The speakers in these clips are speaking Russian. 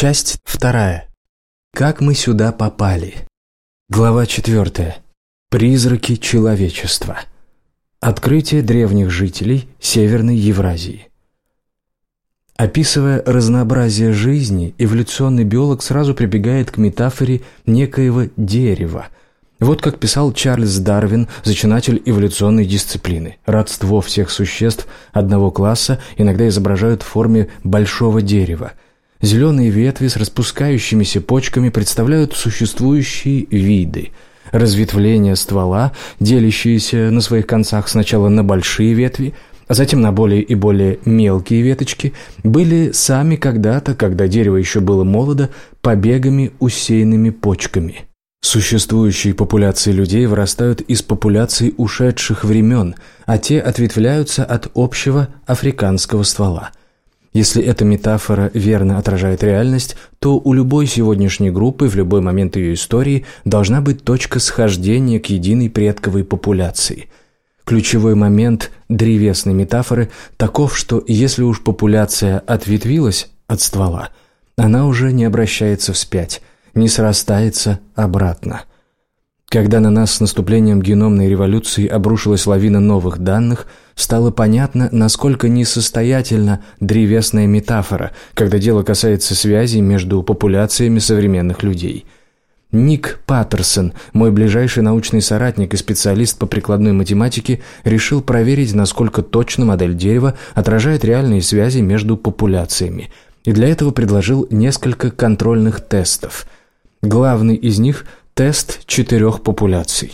Часть вторая. Как мы сюда попали? Глава четвертая. Призраки человечества. Открытие древних жителей Северной Евразии. Описывая разнообразие жизни, эволюционный биолог сразу прибегает к метафоре некоего дерева. Вот как писал Чарльз Дарвин, зачинатель эволюционной дисциплины. Родство всех существ одного класса иногда изображают в форме большого дерева – Зеленые ветви с распускающимися почками представляют существующие виды. Разветвления ствола, делящиеся на своих концах сначала на большие ветви, а затем на более и более мелкие веточки, были сами когда-то, когда дерево еще было молодо, побегами, усеянными почками. Существующие популяции людей вырастают из популяций ушедших времен, а те ответвляются от общего африканского ствола – если эта метафора верно отражает реальность, то у любой сегодняшней группы в любой момент ее истории должна быть точка схождения к единой предковой популяции. Ключевой момент древесной метафоры таков, что если уж популяция ответвилась от ствола, она уже не обращается вспять, не срастается обратно – когда на нас с наступлением геномной революции обрушилась лавина новых данных, стало понятно, насколько несостоятельна древесная метафора, когда дело касается связи между популяциями современных людей. Ник Паттерсон, мой ближайший научный соратник и специалист по прикладной математике, решил проверить, насколько точно модель дерева отражает реальные связи между популяциями, и для этого предложил несколько контрольных тестов – Главный из них Тест четырех популяций.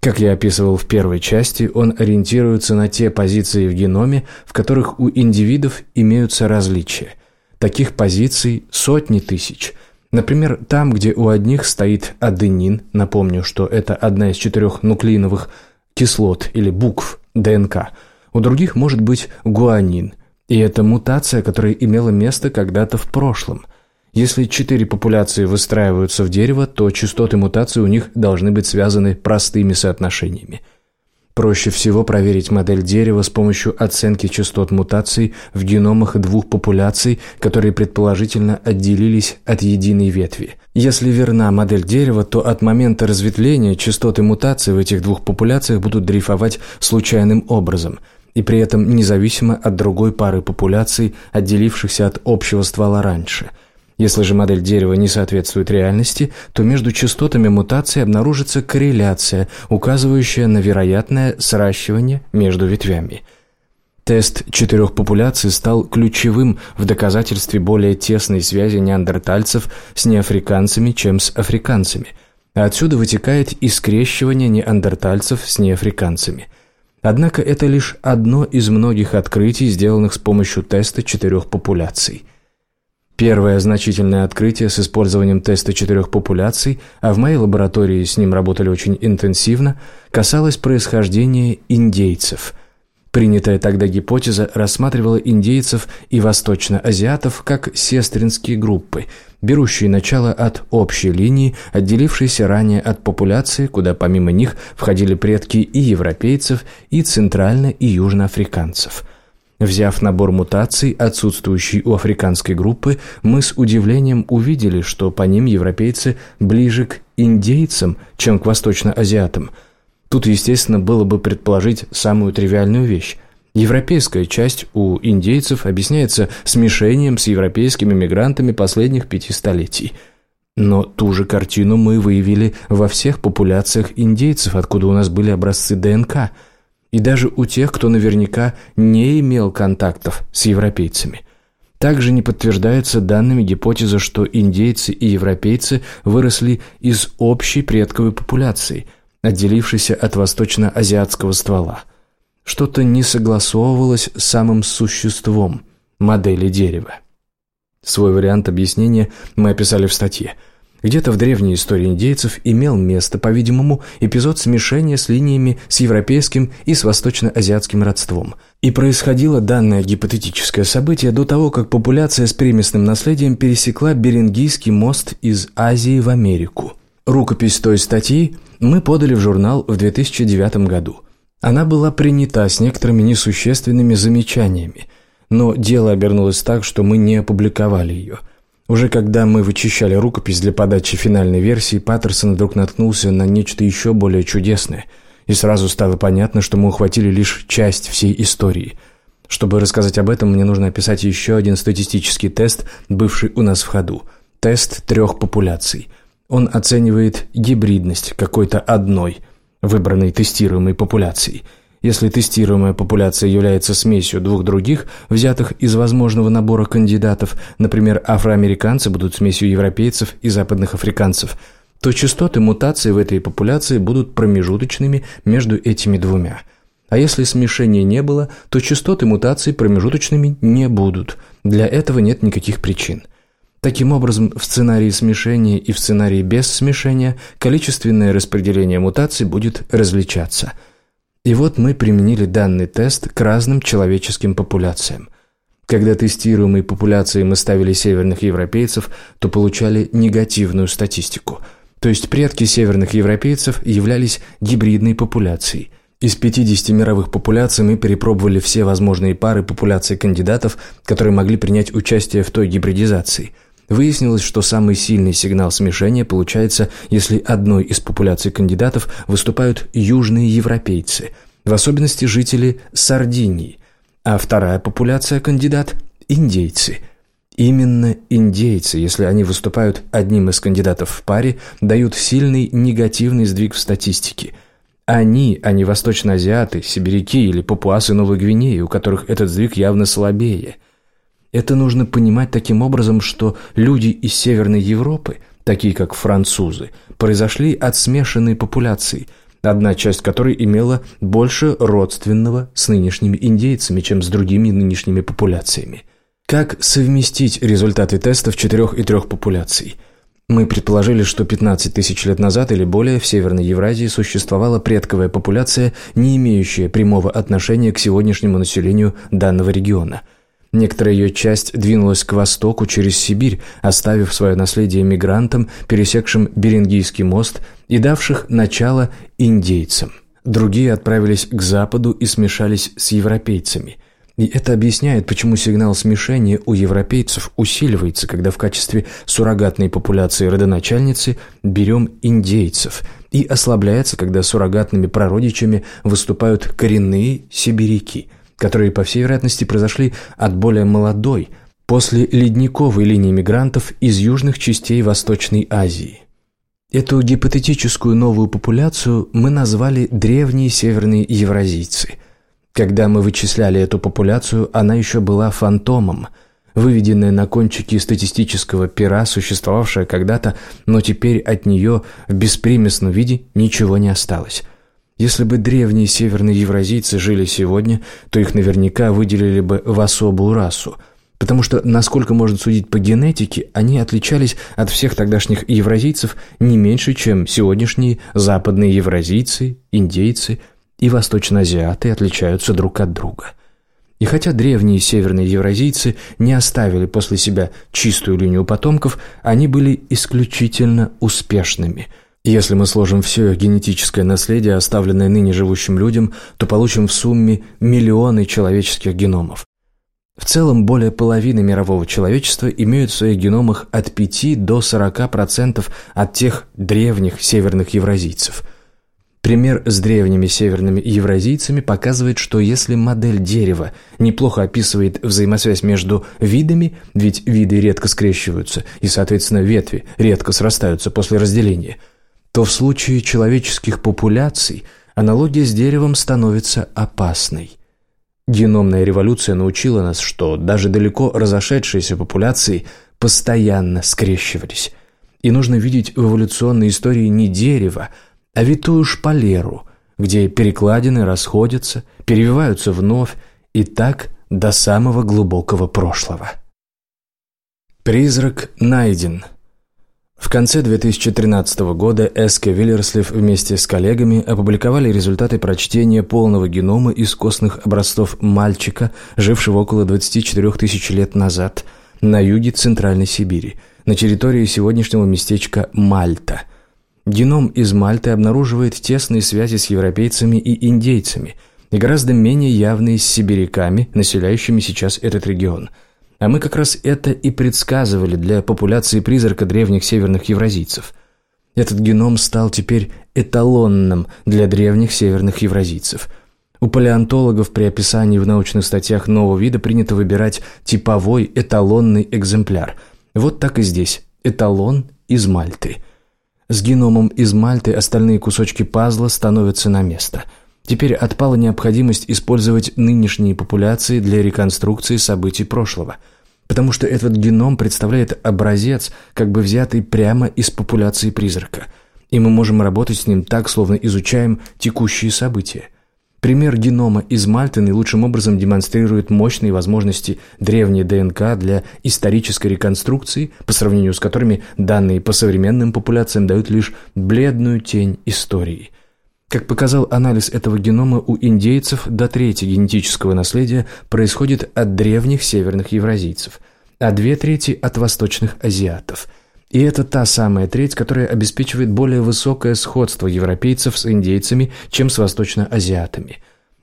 Как я описывал в первой части, он ориентируется на те позиции в геноме, в которых у индивидов имеются различия. Таких позиций сотни тысяч. Например, там, где у одних стоит аденин, напомню, что это одна из четырех нуклеиновых кислот или букв ДНК, у других может быть гуанин, и это мутация, которая имела место когда-то в прошлом – если четыре популяции выстраиваются в дерево, то частоты мутаций у них должны быть связаны простыми соотношениями. Проще всего проверить модель дерева с помощью оценки частот мутаций в геномах двух популяций, которые предположительно отделились от единой ветви. Если верна модель дерева, то от момента разветвления частоты мутаций в этих двух популяциях будут дрейфовать случайным образом – и при этом независимо от другой пары популяций, отделившихся от общего ствола раньше – если же модель дерева не соответствует реальности, то между частотами мутации обнаружится корреляция, указывающая на вероятное сращивание между ветвями. Тест четырех популяций стал ключевым в доказательстве более тесной связи неандертальцев с неафриканцами, чем с африканцами. А отсюда вытекает и скрещивание неандертальцев с неафриканцами. Однако это лишь одно из многих открытий, сделанных с помощью теста четырех популяций. Первое значительное открытие с использованием теста четырех популяций, а в моей лаборатории с ним работали очень интенсивно, касалось происхождения индейцев. Принятая тогда гипотеза рассматривала индейцев и восточноазиатов как сестринские группы, берущие начало от общей линии, отделившейся ранее от популяции, куда помимо них входили предки и европейцев, и центрально- и южноафриканцев – Взяв набор мутаций, отсутствующий у африканской группы, мы с удивлением увидели, что по ним европейцы ближе к индейцам, чем к восточноазиатам. Тут, естественно, было бы предположить самую тривиальную вещь. Европейская часть у индейцев объясняется смешением с европейскими мигрантами последних пяти столетий. Но ту же картину мы выявили во всех популяциях индейцев, откуда у нас были образцы ДНК – и даже у тех, кто наверняка не имел контактов с европейцами. Также не подтверждается данными гипотеза, что индейцы и европейцы выросли из общей предковой популяции, отделившейся от восточно-азиатского ствола. Что-то не согласовывалось с самым существом модели дерева. Свой вариант объяснения мы описали в статье – где-то в древней истории индейцев имел место, по-видимому, эпизод смешения с линиями с европейским и с восточно-азиатским родством. И происходило данное гипотетическое событие до того, как популяция с примесным наследием пересекла Берингийский мост из Азии в Америку. Рукопись той статьи мы подали в журнал в 2009 году. Она была принята с некоторыми несущественными замечаниями, но дело обернулось так, что мы не опубликовали ее – Уже когда мы вычищали рукопись для подачи финальной версии, Паттерсон вдруг наткнулся на нечто еще более чудесное, и сразу стало понятно, что мы ухватили лишь часть всей истории. Чтобы рассказать об этом, мне нужно описать еще один статистический тест, бывший у нас в ходу. Тест трех популяций. Он оценивает гибридность какой-то одной, выбранной тестируемой популяции – если тестируемая популяция является смесью двух других, взятых из возможного набора кандидатов, например, афроамериканцы будут смесью европейцев и западных африканцев, то частоты мутаций в этой популяции будут промежуточными между этими двумя. А если смешения не было, то частоты мутаций промежуточными не будут. Для этого нет никаких причин. Таким образом, в сценарии смешения и в сценарии без смешения количественное распределение мутаций будет различаться – и вот мы применили данный тест к разным человеческим популяциям. Когда тестируемой популяции мы ставили северных европейцев, то получали негативную статистику. То есть предки северных европейцев являлись гибридной популяцией. Из 50 мировых популяций мы перепробовали все возможные пары популяций кандидатов, которые могли принять участие в той гибридизации – Выяснилось, что самый сильный сигнал смешения получается, если одной из популяций кандидатов выступают южные европейцы, в особенности жители Сардинии, а вторая популяция кандидат – индейцы. Именно индейцы, если они выступают одним из кандидатов в паре, дают сильный негативный сдвиг в статистике – они, а не восточноазиаты, сибиряки или папуасы Новой Гвинеи, у которых этот сдвиг явно слабее – это нужно понимать таким образом, что люди из Северной Европы, такие как французы, произошли от смешанной популяции, одна часть которой имела больше родственного с нынешними индейцами, чем с другими нынешними популяциями. Как совместить результаты тестов четырех и трех популяций? Мы предположили, что 15 тысяч лет назад или более в Северной Евразии существовала предковая популяция, не имеющая прямого отношения к сегодняшнему населению данного региона – Некоторая ее часть двинулась к востоку через Сибирь, оставив свое наследие мигрантам, пересекшим Берингийский мост и давших начало индейцам. Другие отправились к западу и смешались с европейцами. И это объясняет, почему сигнал смешения у европейцев усиливается, когда в качестве суррогатной популяции родоначальницы берем индейцев, и ослабляется, когда суррогатными прародичами выступают коренные сибиряки – которые, по всей вероятности, произошли от более молодой, после ледниковой линии мигрантов из южных частей Восточной Азии. Эту гипотетическую новую популяцию мы назвали «древние северные евразийцы». Когда мы вычисляли эту популяцию, она еще была фантомом, выведенная на кончике статистического пера, существовавшая когда-то, но теперь от нее в беспримесном виде ничего не осталось. Если бы древние северные евразийцы жили сегодня, то их наверняка выделили бы в особую расу, потому что, насколько можно судить по генетике, они отличались от всех тогдашних евразийцев не меньше, чем сегодняшние западные евразийцы, индейцы и восточноазиаты отличаются друг от друга. И хотя древние северные евразийцы не оставили после себя чистую линию потомков, они были исключительно успешными – если мы сложим все генетическое наследие, оставленное ныне живущим людям, то получим в сумме миллионы человеческих геномов. В целом, более половины мирового человечества имеют в своих геномах от 5 до 40% от тех древних северных евразийцев. Пример с древними северными евразийцами показывает, что если модель дерева неплохо описывает взаимосвязь между видами, ведь виды редко скрещиваются и, соответственно, ветви редко срастаются после разделения – то в случае человеческих популяций аналогия с деревом становится опасной. Геномная революция научила нас, что даже далеко разошедшиеся популяции постоянно скрещивались. И нужно видеть в эволюционной истории не дерево, а витую шпалеру, где перекладины расходятся, перевиваются вновь, и так до самого глубокого прошлого. Призрак найден – в конце 2013 года Эске Виллерслив вместе с коллегами опубликовали результаты прочтения полного генома из костных образцов мальчика, жившего около 24 тысяч лет назад на юге Центральной Сибири, на территории сегодняшнего местечка Мальта. Геном из Мальты обнаруживает тесные связи с европейцами и индейцами и гораздо менее явные с сибиряками, населяющими сейчас этот регион – А мы как раз это и предсказывали для популяции призрака древних северных евразийцев. Этот геном стал теперь эталонным для древних северных евразийцев – у палеонтологов при описании в научных статьях нового вида принято выбирать типовой эталонный экземпляр. Вот так и здесь. Эталон из Мальты. С геномом из Мальты остальные кусочки пазла становятся на место. Теперь отпала необходимость использовать нынешние популяции для реконструкции событий прошлого. Потому что этот геном представляет образец, как бы взятый прямо из популяции призрака. И мы можем работать с ним так, словно изучаем текущие события – Пример генома из Мальты наилучшим образом демонстрирует мощные возможности древней ДНК для исторической реконструкции, по сравнению с которыми данные по современным популяциям дают лишь бледную тень истории. Как показал анализ этого генома, у индейцев до трети генетического наследия происходит от древних северных евразийцев, а две трети – от восточных азиатов – и это та самая треть, которая обеспечивает более высокое сходство европейцев с индейцами, чем с восточноазиатами.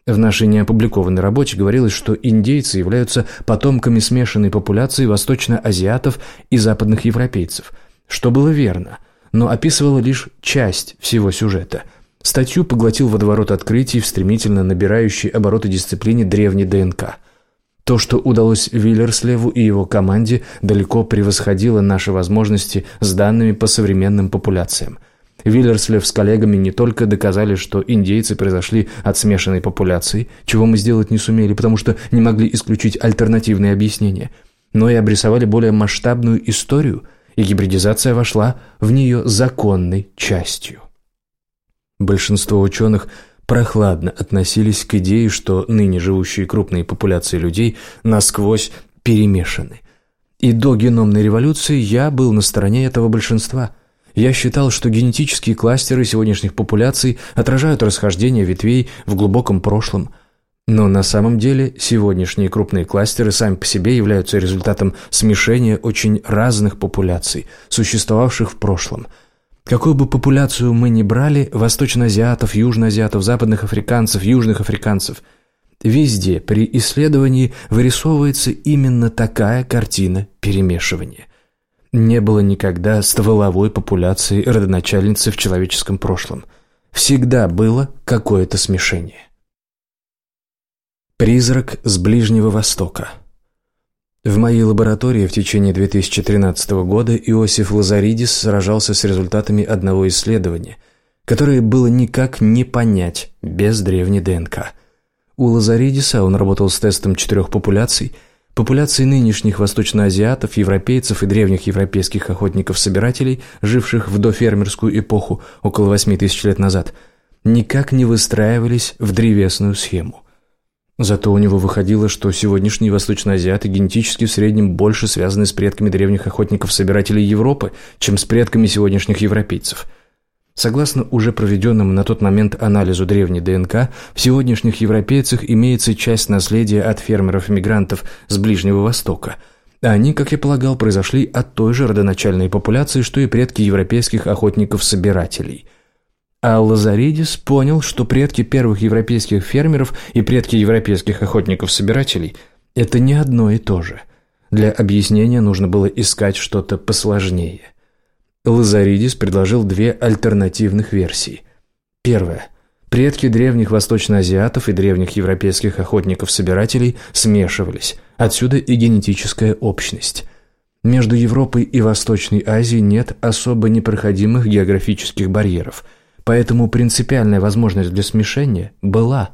В нашей неопубликованной работе говорилось, что индейцы являются потомками смешанной популяции восточноазиатов и западных европейцев, что было верно, но описывало лишь часть всего сюжета. Статью поглотил водоворот открытий в стремительно набирающей обороты дисциплине древней ДНК – то, что удалось Виллерслеву и его команде, далеко превосходило наши возможности с данными по современным популяциям. Виллерслев с коллегами не только доказали, что индейцы произошли от смешанной популяции, чего мы сделать не сумели, потому что не могли исключить альтернативные объяснения, но и обрисовали более масштабную историю, и гибридизация вошла в нее законной частью. Большинство ученых – прохладно относились к идее, что ныне живущие крупные популяции людей насквозь перемешаны. И до геномной революции я был на стороне этого большинства. Я считал, что генетические кластеры сегодняшних популяций отражают расхождение ветвей в глубоком прошлом. Но на самом деле сегодняшние крупные кластеры сами по себе являются результатом смешения очень разных популяций, существовавших в прошлом – Какую бы популяцию мы ни брали, восточноазиатов, южноазиатов, западных африканцев, южных африканцев, везде при исследовании вырисовывается именно такая картина перемешивания. Не было никогда стволовой популяции родоначальницы в человеческом прошлом. Всегда было какое-то смешение. Призрак с Ближнего Востока – в моей лаборатории в течение 2013 года Иосиф Лазаридис сражался с результатами одного исследования, которое было никак не понять без древней ДНК. У Лазаридиса он работал с тестом четырех популяций, популяции нынешних восточноазиатов, европейцев и древних европейских охотников-собирателей, живших в дофермерскую эпоху около 8 тысяч лет назад, никак не выстраивались в древесную схему. Зато у него выходило, что сегодняшние восточноазиаты генетически в среднем больше связаны с предками древних охотников-собирателей Европы, чем с предками сегодняшних европейцев. Согласно уже проведенному на тот момент анализу древней ДНК, в сегодняшних европейцах имеется часть наследия от фермеров-мигрантов с Ближнего Востока. А они, как я полагал, произошли от той же родоначальной популяции, что и предки европейских охотников-собирателей – а Лазаридис понял, что предки первых европейских фермеров и предки европейских охотников-собирателей – это не одно и то же. Для объяснения нужно было искать что-то посложнее. Лазаридис предложил две альтернативных версии. Первая. Предки древних восточноазиатов и древних европейских охотников-собирателей смешивались, отсюда и генетическая общность. Между Европой и Восточной Азией нет особо непроходимых географических барьеров – Поэтому принципиальная возможность для смешения была.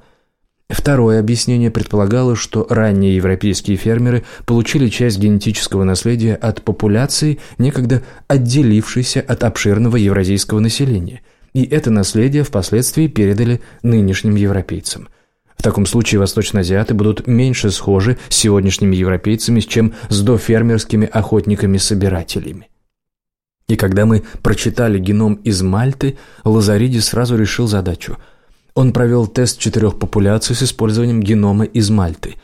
Второе объяснение предполагало, что ранние европейские фермеры получили часть генетического наследия от популяции, некогда отделившейся от обширного евразийского населения, и это наследие впоследствии передали нынешним европейцам. В таком случае восточноазиаты будут меньше схожи с сегодняшними европейцами, чем с дофермерскими охотниками-собирателями. И когда мы прочитали геном из Мальты, Лазариди сразу решил задачу. Он провел тест четырех популяций с использованием генома из Мальты.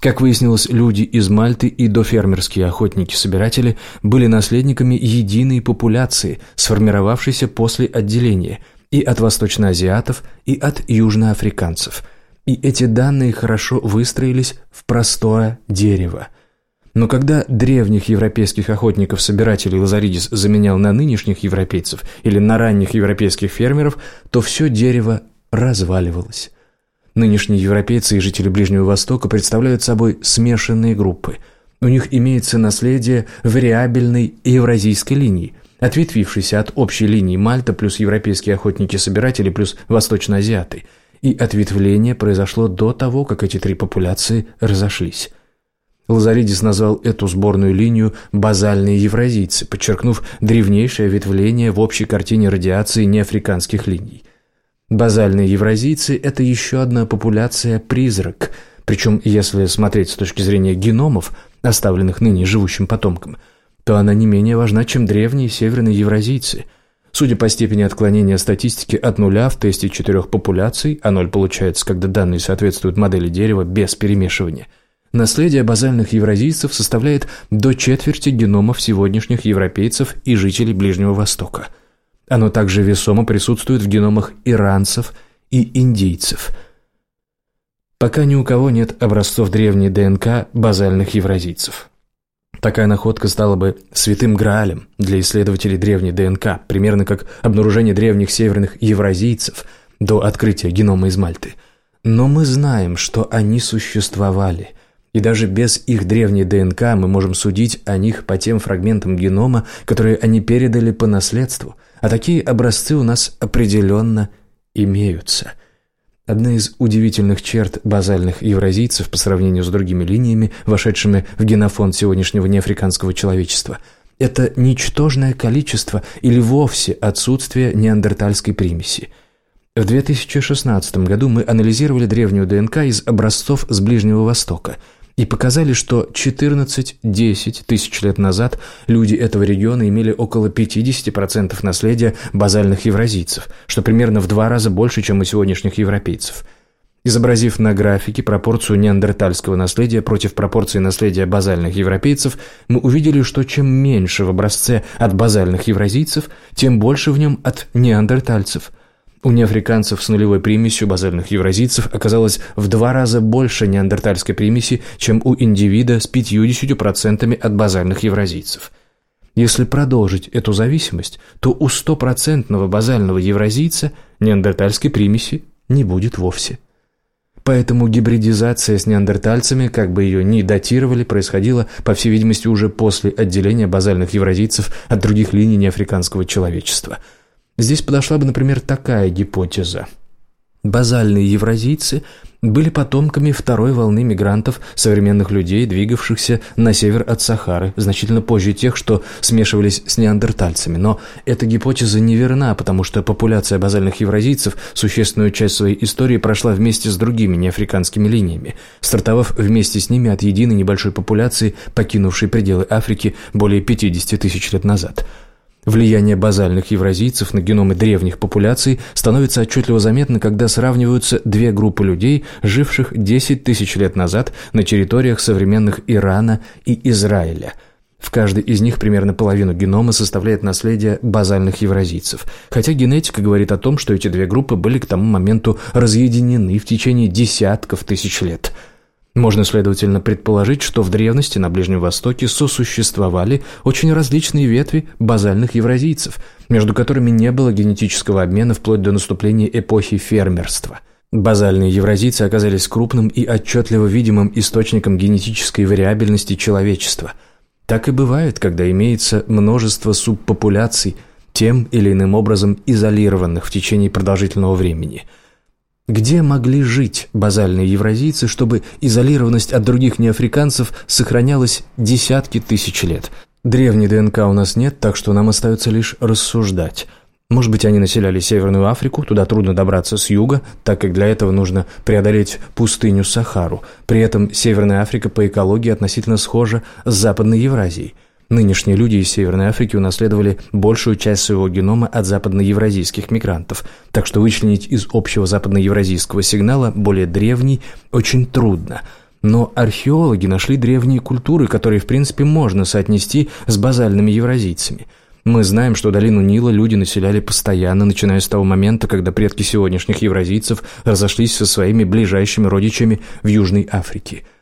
Как выяснилось, люди из Мальты и дофермерские охотники-собиратели были наследниками единой популяции, сформировавшейся после отделения и от восточноазиатов, и от южноафриканцев. И эти данные хорошо выстроились в простое дерево – Но когда древних европейских охотников-собирателей Лазаридис заменял на нынешних европейцев или на ранних европейских фермеров, то все дерево разваливалось. Нынешние европейцы и жители Ближнего Востока представляют собой смешанные группы. У них имеется наследие вариабельной евразийской линии, ответвившейся от общей линии Мальта плюс европейские охотники-собиратели плюс восточноазиаты. И ответвление произошло до того, как эти три популяции разошлись. Лазаридис назвал эту сборную линию «базальные евразийцы», подчеркнув древнейшее ветвление в общей картине радиации неафриканских линий. Базальные евразийцы – это еще одна популяция-призрак, причем, если смотреть с точки зрения геномов, оставленных ныне живущим потомкам, то она не менее важна, чем древние северные евразийцы. Судя по степени отклонения статистики от нуля в тесте четырех популяций, а ноль получается, когда данные соответствуют модели дерева без перемешивания – Наследие базальных евразийцев составляет до четверти геномов сегодняшних европейцев и жителей Ближнего Востока. Оно также весомо присутствует в геномах иранцев и индейцев. Пока ни у кого нет образцов древней ДНК базальных евразийцев. Такая находка стала бы святым граалем для исследователей древней ДНК, примерно как обнаружение древних северных евразийцев до открытия генома из Мальты. Но мы знаем, что они существовали – и даже без их древней ДНК мы можем судить о них по тем фрагментам генома, которые они передали по наследству, а такие образцы у нас определенно имеются. Одна из удивительных черт базальных евразийцев по сравнению с другими линиями, вошедшими в генофонд сегодняшнего неафриканского человечества – это ничтожное количество или вовсе отсутствие неандертальской примеси. В 2016 году мы анализировали древнюю ДНК из образцов с Ближнего Востока – и показали, что 14-10 тысяч лет назад люди этого региона имели около 50% наследия базальных евразийцев, что примерно в два раза больше, чем у сегодняшних европейцев. Изобразив на графике пропорцию неандертальского наследия против пропорции наследия базальных европейцев, мы увидели, что чем меньше в образце от базальных евразийцев, тем больше в нем от неандертальцев – у неафриканцев с нулевой примесью базальных евразийцев оказалось в два раза больше неандертальской примеси, чем у индивида с 50% от базальных евразийцев. Если продолжить эту зависимость, то у стопроцентного базального евразийца неандертальской примеси не будет вовсе. Поэтому гибридизация с неандертальцами, как бы ее ни датировали, происходила, по всей видимости, уже после отделения базальных евразийцев от других линий неафриканского человечества – Здесь подошла бы, например, такая гипотеза. Базальные евразийцы были потомками второй волны мигрантов, современных людей, двигавшихся на север от Сахары, значительно позже тех, что смешивались с неандертальцами. Но эта гипотеза неверна, потому что популяция базальных евразийцев существенную часть своей истории прошла вместе с другими неафриканскими линиями, стартовав вместе с ними от единой небольшой популяции, покинувшей пределы Африки более 50 тысяч лет назад – Влияние базальных евразийцев на геномы древних популяций становится отчетливо заметно, когда сравниваются две группы людей, живших 10 тысяч лет назад на территориях современных Ирана и Израиля. В каждой из них примерно половину генома составляет наследие базальных евразийцев, хотя генетика говорит о том, что эти две группы были к тому моменту разъединены в течение десятков тысяч лет – можно, следовательно, предположить, что в древности на Ближнем Востоке сосуществовали очень различные ветви базальных евразийцев, между которыми не было генетического обмена вплоть до наступления эпохи фермерства. Базальные евразийцы оказались крупным и отчетливо видимым источником генетической вариабельности человечества. Так и бывает, когда имеется множество субпопуляций, тем или иным образом изолированных в течение продолжительного времени – где могли жить базальные евразийцы, чтобы изолированность от других неафриканцев сохранялась десятки тысяч лет? Древней ДНК у нас нет, так что нам остается лишь рассуждать. Может быть, они населяли Северную Африку, туда трудно добраться с юга, так как для этого нужно преодолеть пустыню Сахару. При этом Северная Африка по экологии относительно схожа с Западной Евразией – Нынешние люди из Северной Африки унаследовали большую часть своего генома от западноевразийских мигрантов, так что вычленить из общего западноевразийского сигнала более древний очень трудно. Но археологи нашли древние культуры, которые, в принципе, можно соотнести с базальными евразийцами. Мы знаем, что долину Нила люди населяли постоянно, начиная с того момента, когда предки сегодняшних евразийцев разошлись со своими ближайшими родичами в Южной Африке –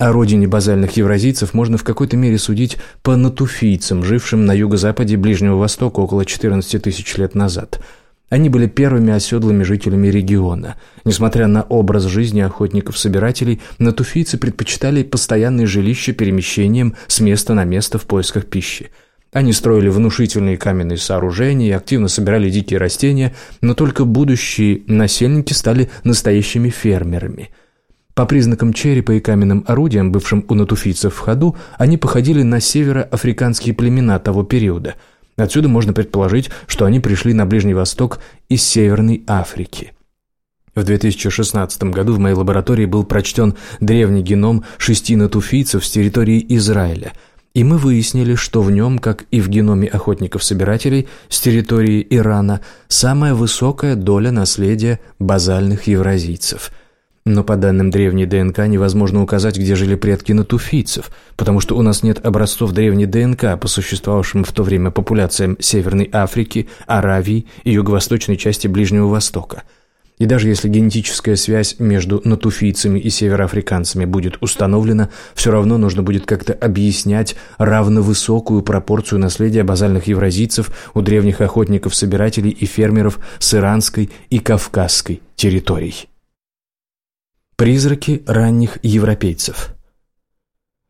О родине базальных евразийцев можно в какой-то мере судить по натуфийцам, жившим на юго-западе Ближнего Востока около 14 тысяч лет назад. Они были первыми оседлыми жителями региона. Несмотря на образ жизни охотников-собирателей, натуфийцы предпочитали постоянные жилища перемещением с места на место в поисках пищи. Они строили внушительные каменные сооружения и активно собирали дикие растения, но только будущие насельники стали настоящими фермерами – по признакам черепа и каменным орудиям, бывшим у натуфийцев в ходу, они походили на североафриканские племена того периода. Отсюда можно предположить, что они пришли на Ближний Восток из Северной Африки. В 2016 году в моей лаборатории был прочтен древний геном шести натуфийцев с территории Израиля, и мы выяснили, что в нем, как и в геноме охотников-собирателей с территории Ирана, самая высокая доля наследия базальных евразийцев – но по данным древней ДНК невозможно указать, где жили предки натуфийцев, потому что у нас нет образцов древней ДНК по существовавшим в то время популяциям Северной Африки, Аравии и юго-восточной части Ближнего Востока. И даже если генетическая связь между натуфийцами и североафриканцами будет установлена, все равно нужно будет как-то объяснять равновысокую пропорцию наследия базальных евразийцев у древних охотников-собирателей и фермеров с иранской и кавказской территорий. Призраки ранних европейцев.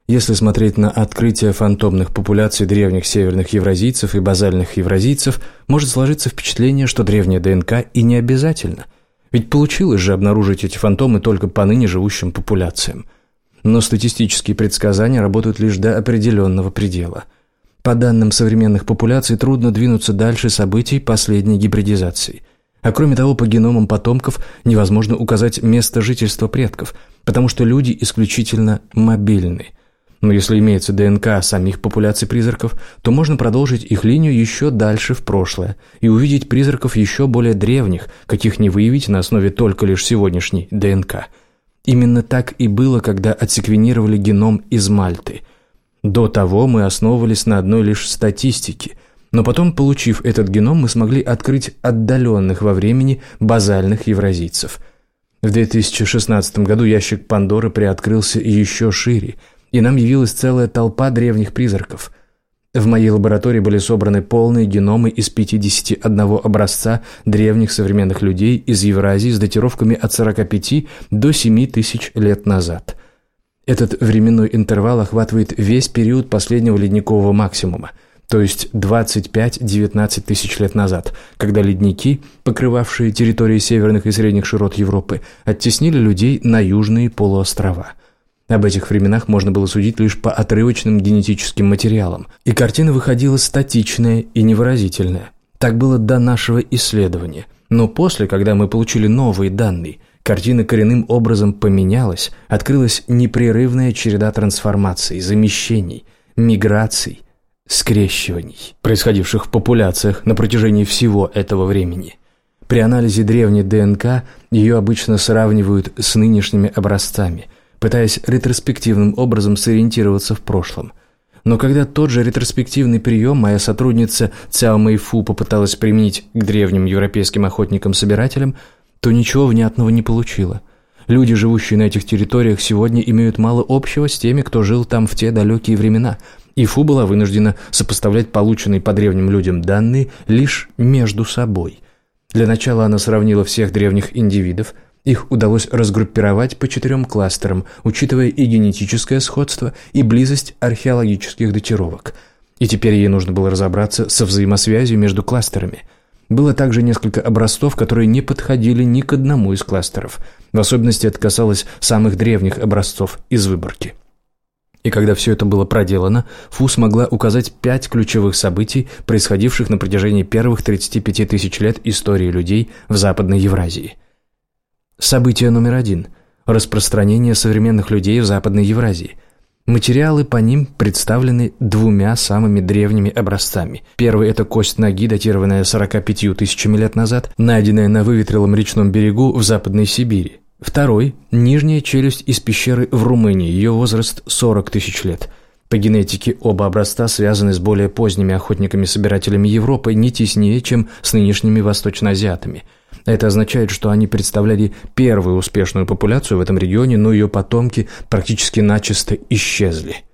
Если смотреть на открытие фантомных популяций древних северных евразийцев и базальных евразийцев, может сложиться впечатление, что древняя ДНК и не обязательно. Ведь получилось же обнаружить эти фантомы только по ныне живущим популяциям. Но статистические предсказания работают лишь до определенного предела. По данным современных популяций, трудно двинуться дальше событий последней гибридизации – а кроме того, по геномам потомков невозможно указать место жительства предков, потому что люди исключительно мобильны. Но если имеется ДНК самих популяций призраков, то можно продолжить их линию еще дальше в прошлое и увидеть призраков еще более древних, каких не выявить на основе только лишь сегодняшней ДНК. Именно так и было, когда отсеквенировали геном из Мальты. До того мы основывались на одной лишь статистике – но потом, получив этот геном, мы смогли открыть отдаленных во времени базальных евразийцев. В 2016 году ящик Пандоры приоткрылся еще шире, и нам явилась целая толпа древних призраков. В моей лаборатории были собраны полные геномы из 51 образца древних современных людей из Евразии с датировками от 45 до 7 тысяч лет назад. Этот временной интервал охватывает весь период последнего ледникового максимума – то есть 25-19 тысяч лет назад, когда ледники, покрывавшие территории северных и средних широт Европы, оттеснили людей на южные полуострова. Об этих временах можно было судить лишь по отрывочным генетическим материалам, и картина выходила статичная и невыразительная. Так было до нашего исследования. Но после, когда мы получили новые данные, картина коренным образом поменялась, открылась непрерывная череда трансформаций, замещений, миграций – скрещиваний, происходивших в популяциях на протяжении всего этого времени. При анализе древней ДНК ее обычно сравнивают с нынешними образцами, пытаясь ретроспективным образом сориентироваться в прошлом. Но когда тот же ретроспективный прием моя сотрудница Цяо Мэйфу попыталась применить к древним европейским охотникам-собирателям, то ничего внятного не получила. Люди, живущие на этих территориях, сегодня имеют мало общего с теми, кто жил там в те далекие времена – и Фу была вынуждена сопоставлять полученные по древним людям данные лишь между собой. Для начала она сравнила всех древних индивидов, их удалось разгруппировать по четырем кластерам, учитывая и генетическое сходство, и близость археологических датировок. И теперь ей нужно было разобраться со взаимосвязью между кластерами. Было также несколько образцов, которые не подходили ни к одному из кластеров. В особенности это касалось самых древних образцов из выборки. И когда все это было проделано, Фу смогла указать пять ключевых событий, происходивших на протяжении первых 35 тысяч лет истории людей в Западной Евразии. Событие номер один – распространение современных людей в Западной Евразии. Материалы по ним представлены двумя самыми древними образцами. Первый – это кость ноги, датированная 45 тысячами лет назад, найденная на выветрелом речном берегу в Западной Сибири. Второй – нижняя челюсть из пещеры в Румынии, ее возраст 40 тысяч лет. По генетике оба образца связаны с более поздними охотниками-собирателями Европы не теснее, чем с нынешними восточноазиатами. Это означает, что они представляли первую успешную популяцию в этом регионе, но ее потомки практически начисто исчезли.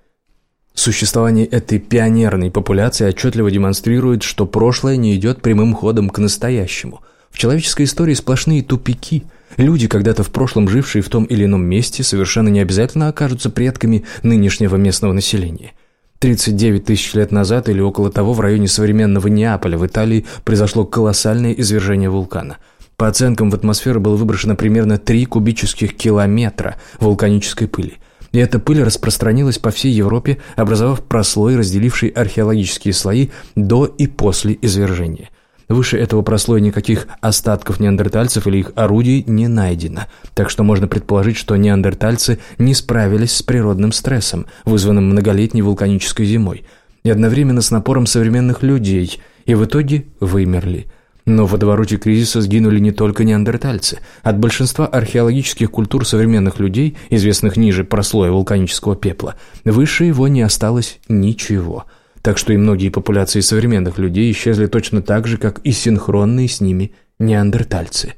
Существование этой пионерной популяции отчетливо демонстрирует, что прошлое не идет прямым ходом к настоящему. В человеческой истории сплошные тупики – Люди, когда-то в прошлом жившие в том или ином месте, совершенно не обязательно окажутся предками нынешнего местного населения. 39 тысяч лет назад или около того в районе современного Неаполя в Италии произошло колоссальное извержение вулкана. По оценкам в атмосферу было выброшено примерно 3 кубических километра вулканической пыли. И эта пыль распространилась по всей Европе, образовав прослой, разделивший археологические слои до и после извержения. Выше этого прослоя никаких остатков неандертальцев или их орудий не найдено, так что можно предположить, что неандертальцы не справились с природным стрессом, вызванным многолетней вулканической зимой, и одновременно с напором современных людей, и в итоге вымерли. Но в водовороте кризиса сгинули не только неандертальцы. От большинства археологических культур современных людей, известных ниже прослоя вулканического пепла, выше его не осталось ничего – так что и многие популяции современных людей исчезли точно так же, как и синхронные с ними неандертальцы.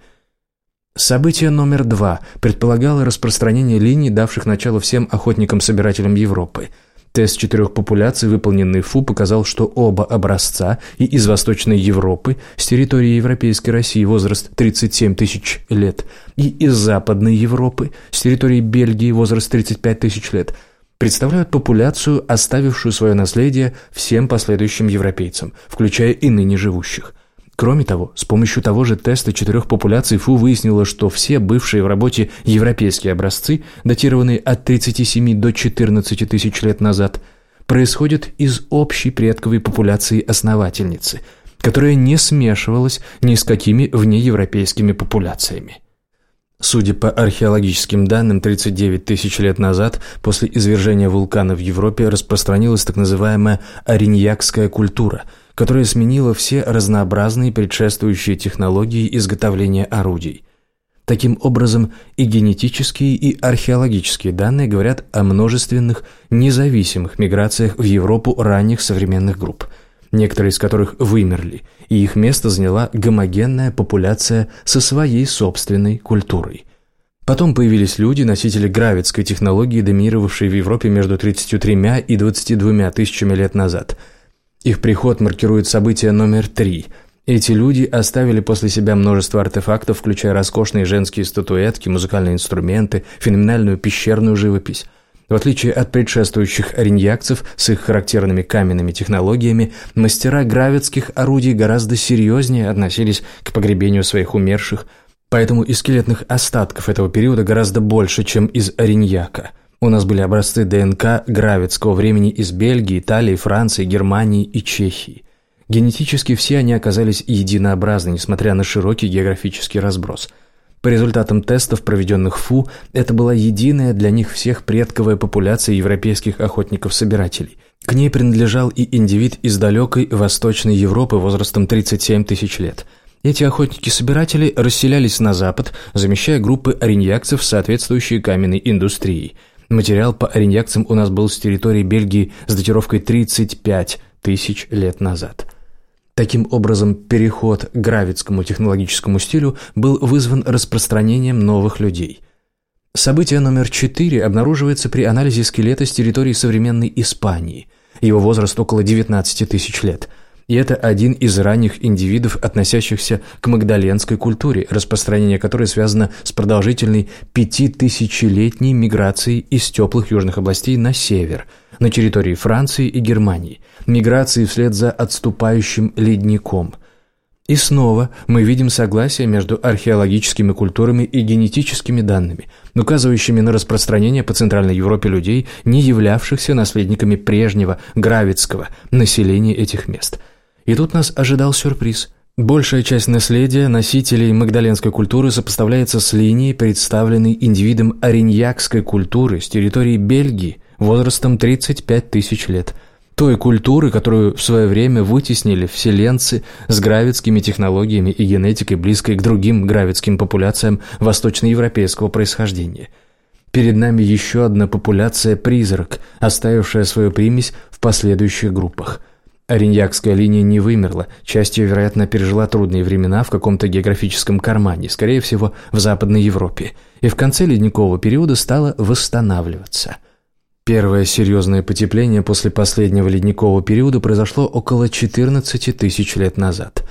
Событие номер два предполагало распространение линий, давших начало всем охотникам-собирателям Европы. Тест четырех популяций, выполненный ФУ, показал, что оба образца и из Восточной Европы, с территории Европейской России возраст 37 тысяч лет, и из Западной Европы, с территории Бельгии возраст 35 тысяч лет – представляют популяцию, оставившую свое наследие всем последующим европейцам, включая и ныне живущих. Кроме того, с помощью того же теста четырех популяций ФУ выяснила, что все бывшие в работе европейские образцы, датированные от 37 до 14 тысяч лет назад, происходят из общей предковой популяции основательницы, которая не смешивалась ни с какими внеевропейскими популяциями. Судя по археологическим данным, 39 тысяч лет назад, после извержения вулкана в Европе, распространилась так называемая ариньякская культура, которая сменила все разнообразные предшествующие технологии изготовления орудий. Таким образом, и генетические, и археологические данные говорят о множественных независимых миграциях в Европу ранних современных групп – некоторые из которых вымерли, и их место заняла гомогенная популяция со своей собственной культурой. Потом появились люди, носители гравитской технологии, доминировавшие в Европе между 33 и 22 тысячами лет назад. Их приход маркирует событие номер три. Эти люди оставили после себя множество артефактов, включая роскошные женские статуэтки, музыкальные инструменты, феноменальную пещерную живопись – в отличие от предшествующих ориньякцев с их характерными каменными технологиями, мастера гравицких орудий гораздо серьезнее относились к погребению своих умерших, поэтому и скелетных остатков этого периода гораздо больше, чем из ориньяка. У нас были образцы ДНК гравицкого времени из Бельгии, Италии, Франции, Германии и Чехии. Генетически все они оказались единообразны, несмотря на широкий географический разброс – по результатам тестов, проведенных ФУ, это была единая для них всех предковая популяция европейских охотников-собирателей. К ней принадлежал и индивид из далекой Восточной Европы возрастом 37 тысяч лет. Эти охотники-собиратели расселялись на запад, замещая группы ориньякцев, соответствующие каменной индустрии. Материал по ориньякцам у нас был с территории Бельгии с датировкой 35 тысяч лет назад. Таким образом, переход к гравитскому технологическому стилю был вызван распространением новых людей. Событие номер четыре обнаруживается при анализе скелета с территории современной Испании. Его возраст около 19 тысяч лет. И это один из ранних индивидов, относящихся к магдаленской культуре, распространение которой связано с продолжительной пятитысячелетней миграцией из теплых южных областей на север – на территории Франции и Германии, миграции вслед за отступающим ледником. И снова мы видим согласие между археологическими культурами и генетическими данными, указывающими на распространение по Центральной Европе людей, не являвшихся наследниками прежнего гравицкого населения этих мест. И тут нас ожидал сюрприз – Большая часть наследия носителей магдаленской культуры сопоставляется с линией, представленной индивидом ариньякской культуры с территории Бельгии, возрастом 35 тысяч лет, той культуры, которую в свое время вытеснили вселенцы с гравитскими технологиями и генетикой, близкой к другим гравитским популяциям восточноевропейского происхождения. Перед нами еще одна популяция-призрак, оставившая свою примесь в последующих группах. Ориньякская линия не вымерла, часть ее, вероятно, пережила трудные времена в каком-то географическом кармане, скорее всего, в Западной Европе, и в конце ледникового периода стала восстанавливаться. Первое серьезное потепление после последнего ледникового периода произошло около 14 тысяч лет назад.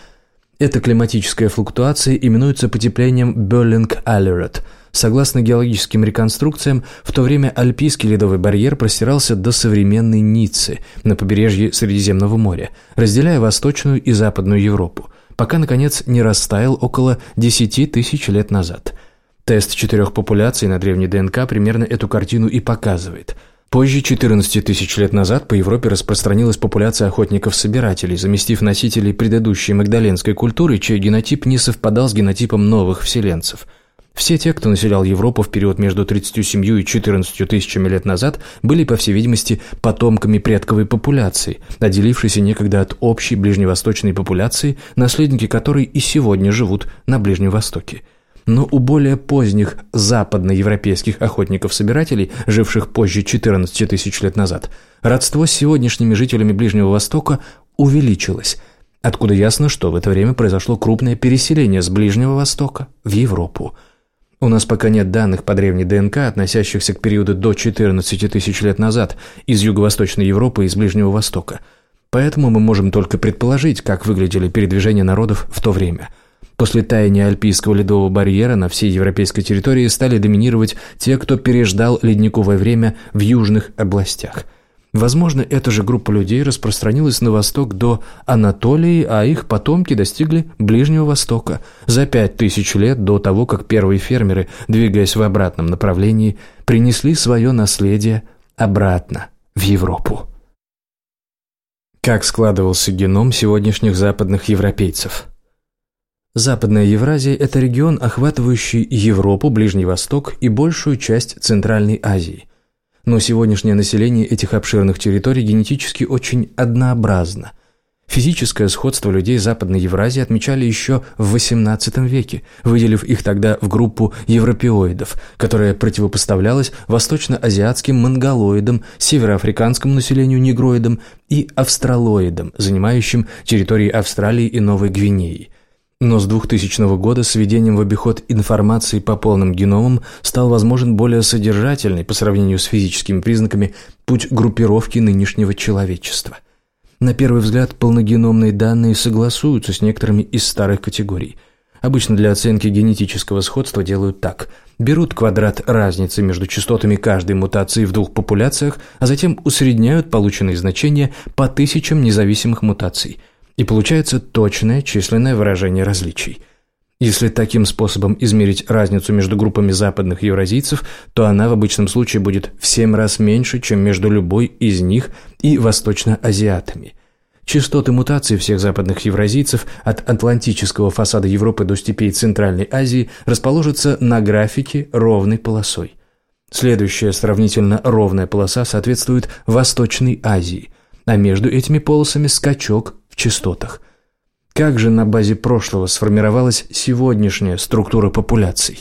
Эта климатическая флуктуация именуется потеплением Берлинг-Аллерет – Согласно геологическим реконструкциям, в то время Альпийский ледовый барьер простирался до современной Ниццы на побережье Средиземного моря, разделяя Восточную и Западную Европу, пока, наконец, не растаял около 10 тысяч лет назад. Тест четырех популяций на древней ДНК примерно эту картину и показывает – Позже, 14 тысяч лет назад, по Европе распространилась популяция охотников-собирателей, заместив носителей предыдущей магдаленской культуры, чей генотип не совпадал с генотипом новых вселенцев – все те, кто населял Европу в период между 37 и 14 тысячами лет назад, были, по всей видимости, потомками предковой популяции, отделившейся некогда от общей ближневосточной популяции, наследники которой и сегодня живут на Ближнем Востоке. Но у более поздних западноевропейских охотников-собирателей, живших позже 14 тысяч лет назад, родство с сегодняшними жителями Ближнего Востока увеличилось, откуда ясно, что в это время произошло крупное переселение с Ближнего Востока в Европу – у нас пока нет данных по древней ДНК, относящихся к периоду до 14 тысяч лет назад из Юго-Восточной Европы и из Ближнего Востока. Поэтому мы можем только предположить, как выглядели передвижения народов в то время. После таяния Альпийского ледового барьера на всей европейской территории стали доминировать те, кто переждал ледниковое время в южных областях – Возможно, эта же группа людей распространилась на восток до Анатолии, а их потомки достигли Ближнего Востока за пять тысяч лет до того, как первые фермеры, двигаясь в обратном направлении, принесли свое наследие обратно в Европу. Как складывался геном сегодняшних западных европейцев? Западная Евразия – это регион, охватывающий Европу, Ближний Восток и большую часть Центральной Азии. Но сегодняшнее население этих обширных территорий генетически очень однообразно. Физическое сходство людей Западной Евразии отмечали еще в XVIII веке, выделив их тогда в группу европеоидов, которая противопоставлялась восточно-азиатским монголоидам, североафриканскому населению негроидам и австралоидам, занимающим территории Австралии и Новой Гвинеи – но с 2000 года с введением в обиход информации по полным геномам стал возможен более содержательный по сравнению с физическими признаками путь группировки нынешнего человечества. На первый взгляд полногеномные данные согласуются с некоторыми из старых категорий. Обычно для оценки генетического сходства делают так. Берут квадрат разницы между частотами каждой мутации в двух популяциях, а затем усредняют полученные значения по тысячам независимых мутаций – и получается точное численное выражение различий. Если таким способом измерить разницу между группами западных евразийцев, то она в обычном случае будет в 7 раз меньше, чем между любой из них и восточноазиатами. Частоты мутаций всех западных евразийцев от атлантического фасада Европы до степей Центральной Азии расположатся на графике ровной полосой. Следующая сравнительно ровная полоса соответствует Восточной Азии, а между этими полосами скачок частотах. Как же на базе прошлого сформировалась сегодняшняя структура популяций?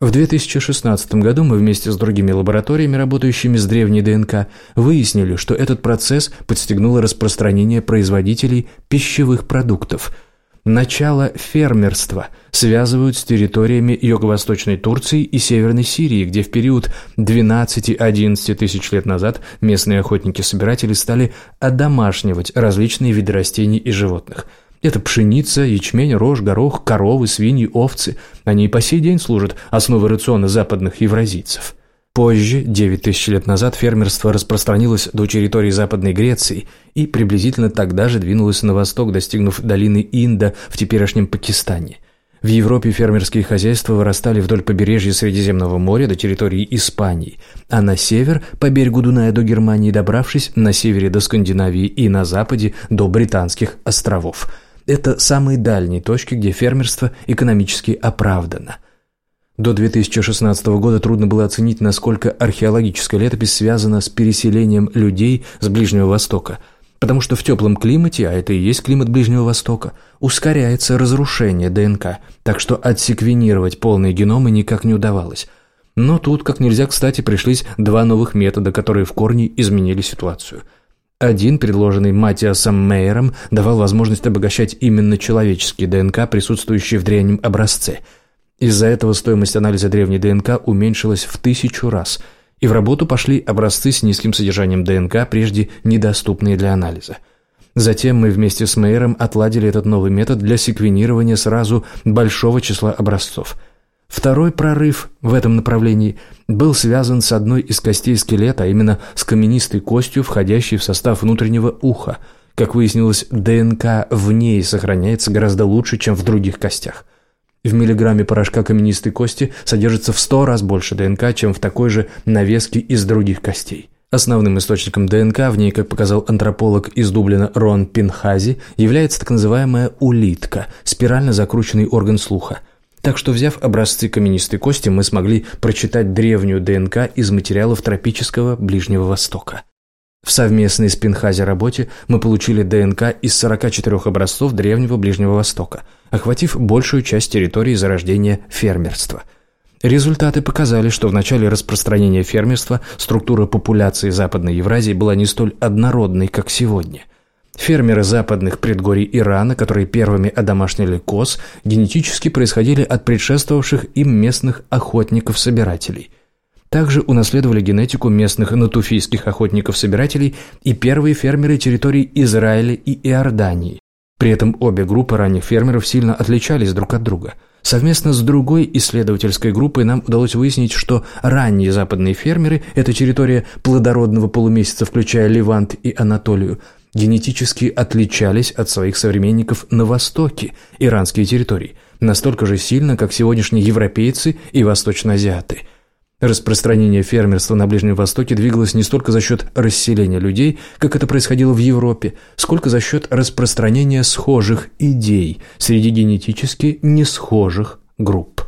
В 2016 году мы вместе с другими лабораториями, работающими с древней ДНК, выяснили, что этот процесс подстегнуло распространение производителей пищевых продуктов – Начало фермерства связывают с территориями Юго-Восточной Турции и Северной Сирии, где в период 12-11 тысяч лет назад местные охотники-собиратели стали одомашнивать различные виды растений и животных. Это пшеница, ячмень, рожь, горох, коровы, свиньи, овцы. Они и по сей день служат основой рациона западных евразийцев. Позже, 9 тысяч лет назад, фермерство распространилось до территории Западной Греции и приблизительно тогда же двинулось на восток, достигнув долины Инда в теперешнем Пакистане. В Европе фермерские хозяйства вырастали вдоль побережья Средиземного моря до территории Испании, а на север, по берегу Дуная до Германии, добравшись на севере до Скандинавии и на западе до Британских островов. Это самые дальние точки, где фермерство экономически оправдано – до 2016 года трудно было оценить, насколько археологическая летопись связана с переселением людей с Ближнего Востока, потому что в теплом климате, а это и есть климат Ближнего Востока, ускоряется разрушение ДНК, так что отсеквенировать полные геномы никак не удавалось. Но тут, как нельзя кстати, пришлись два новых метода, которые в корне изменили ситуацию. Один, предложенный Матиасом Мейером, давал возможность обогащать именно человеческий ДНК, присутствующий в древнем образце. Из-за этого стоимость анализа древней ДНК уменьшилась в тысячу раз, и в работу пошли образцы с низким содержанием ДНК, прежде недоступные для анализа. Затем мы вместе с Мейером отладили этот новый метод для секвенирования сразу большого числа образцов – Второй прорыв в этом направлении был связан с одной из костей скелета, а именно с каменистой костью, входящей в состав внутреннего уха. Как выяснилось, ДНК в ней сохраняется гораздо лучше, чем в других костях. В миллиграмме порошка каменистой кости содержится в сто раз больше ДНК, чем в такой же навеске из других костей. Основным источником ДНК в ней, как показал антрополог из Дублина Рон Пинхази, является так называемая улитка – спирально закрученный орган слуха – так что, взяв образцы каменистой кости, мы смогли прочитать древнюю ДНК из материалов тропического Ближнего Востока. В совместной с Пинхази работе мы получили ДНК из 44 образцов древнего Ближнего Востока, охватив большую часть территории зарождения фермерства. Результаты показали, что в начале распространения фермерства структура популяции Западной Евразии была не столь однородной, как сегодня – Фермеры западных предгорий Ирана, которые первыми одомашнили коз, генетически происходили от предшествовавших им местных охотников-собирателей. Также унаследовали генетику местных натуфийских охотников-собирателей и первые фермеры территорий Израиля и Иордании. При этом обе группы ранних фермеров сильно отличались друг от друга. Совместно с другой исследовательской группой нам удалось выяснить, что ранние западные фермеры – это территория плодородного полумесяца, включая Левант и Анатолию – генетически отличались от своих современников на востоке, иранские территории, настолько же сильно, как сегодняшние европейцы и восточноазиаты. Распространение фермерства на Ближнем Востоке двигалось не столько за счет расселения людей, как это происходило в Европе, сколько за счет распространения схожих идей среди генетически не схожих групп.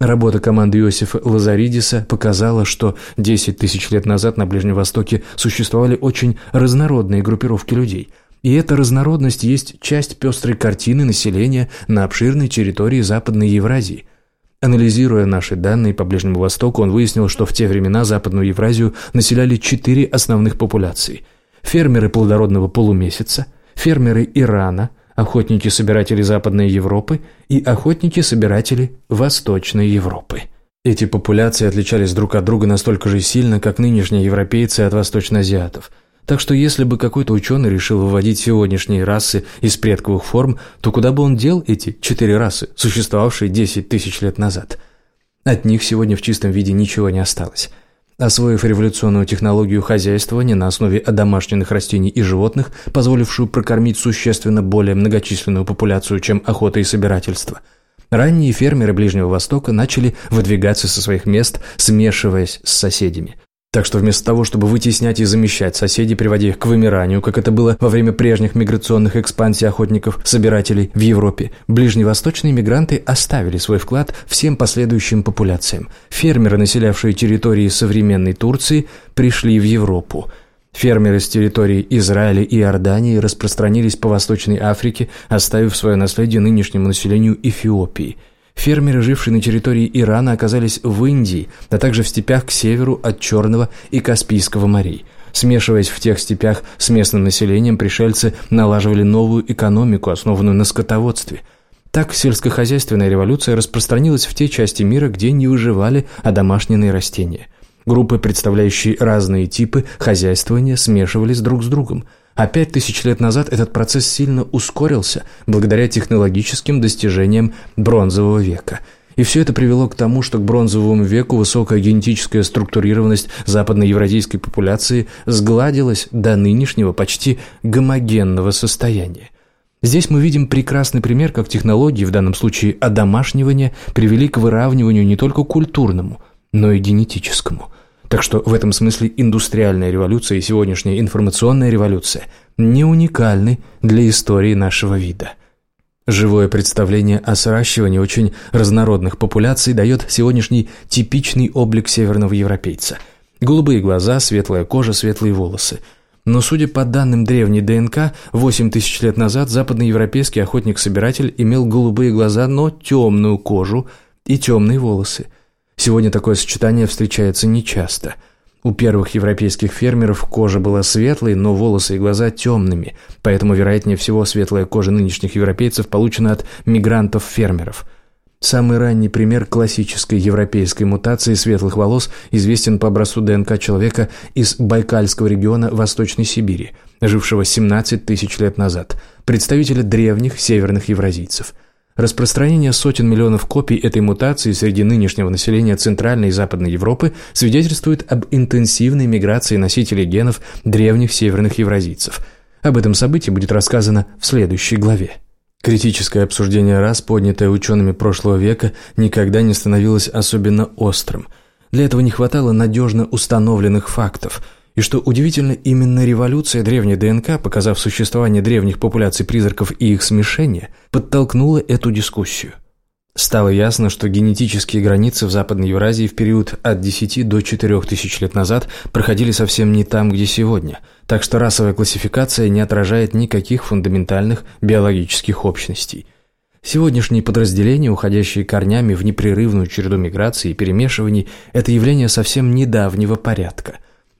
Работа команды Иосифа Лазаридиса показала, что 10 тысяч лет назад на Ближнем Востоке существовали очень разнородные группировки людей. И эта разнородность есть часть пестрой картины населения на обширной территории Западной Евразии. Анализируя наши данные по Ближнему Востоку, он выяснил, что в те времена Западную Евразию населяли четыре основных популяции. Фермеры плодородного полумесяца, фермеры Ирана – охотники-собиратели Западной Европы и охотники-собиратели Восточной Европы. Эти популяции отличались друг от друга настолько же сильно, как нынешние европейцы от восточноазиатов. Так что если бы какой-то ученый решил выводить сегодняшние расы из предковых форм, то куда бы он дел эти четыре расы, существовавшие 10 тысяч лет назад? От них сегодня в чистом виде ничего не осталось. Освоив революционную технологию хозяйствования на основе одомашненных растений и животных, позволившую прокормить существенно более многочисленную популяцию, чем охота и собирательство, ранние фермеры Ближнего Востока начали выдвигаться со своих мест, смешиваясь с соседями. Так что вместо того, чтобы вытеснять и замещать соседей, приводя их к вымиранию, как это было во время прежних миграционных экспансий охотников-собирателей в Европе, ближневосточные мигранты оставили свой вклад всем последующим популяциям. Фермеры, населявшие территории современной Турции, пришли в Европу. Фермеры с территории Израиля и Иордании распространились по Восточной Африке, оставив свое наследие нынешнему населению Эфиопии – Фермеры, жившие на территории Ирана, оказались в Индии, а также в степях к северу от Черного и Каспийского морей. Смешиваясь в тех степях с местным населением, пришельцы налаживали новую экономику, основанную на скотоводстве. Так сельскохозяйственная революция распространилась в те части мира, где не выживали одомашненные растения. Группы, представляющие разные типы хозяйствования, смешивались друг с другом – а пять тысяч лет назад этот процесс сильно ускорился благодаря технологическим достижениям бронзового века. И все это привело к тому, что к бронзовому веку высокая генетическая структурированность западноевразийской популяции сгладилась до нынешнего почти гомогенного состояния. Здесь мы видим прекрасный пример, как технологии, в данном случае одомашнивания, привели к выравниванию не только культурному, но и генетическому – так что в этом смысле индустриальная революция и сегодняшняя информационная революция не уникальны для истории нашего вида. Живое представление о сращивании очень разнородных популяций дает сегодняшний типичный облик северного европейца. Голубые глаза, светлая кожа, светлые волосы. Но судя по данным древней ДНК, 8 тысяч лет назад западноевропейский охотник-собиратель имел голубые глаза, но темную кожу и темные волосы – Сегодня такое сочетание встречается нечасто. У первых европейских фермеров кожа была светлой, но волосы и глаза темными, поэтому, вероятнее всего, светлая кожа нынешних европейцев получена от мигрантов-фермеров – Самый ранний пример классической европейской мутации светлых волос известен по образцу ДНК человека из Байкальского региона Восточной Сибири, жившего 17 тысяч лет назад, представителя древних северных евразийцев. Распространение сотен миллионов копий этой мутации среди нынешнего населения Центральной и Западной Европы свидетельствует об интенсивной миграции носителей генов древних северных евразийцев. Об этом событии будет рассказано в следующей главе. Критическое обсуждение рас, поднятое учеными прошлого века, никогда не становилось особенно острым. Для этого не хватало надежно установленных фактов. И что удивительно, именно революция древней ДНК, показав существование древних популяций призраков и их смешение, подтолкнула эту дискуссию – Стало ясно, что генетические границы в Западной Евразии в период от 10 до 4 тысяч лет назад проходили совсем не там, где сегодня, так что расовая классификация не отражает никаких фундаментальных биологических общностей. Сегодняшние подразделения, уходящие корнями в непрерывную череду миграций и перемешиваний, это явление совсем недавнего порядка.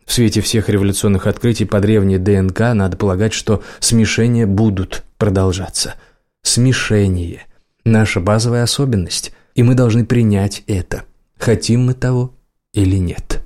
В свете всех революционных открытий по древней ДНК надо полагать, что смешения будут продолжаться. Смешение – наша базовая особенность, и мы должны принять это, хотим мы того или нет.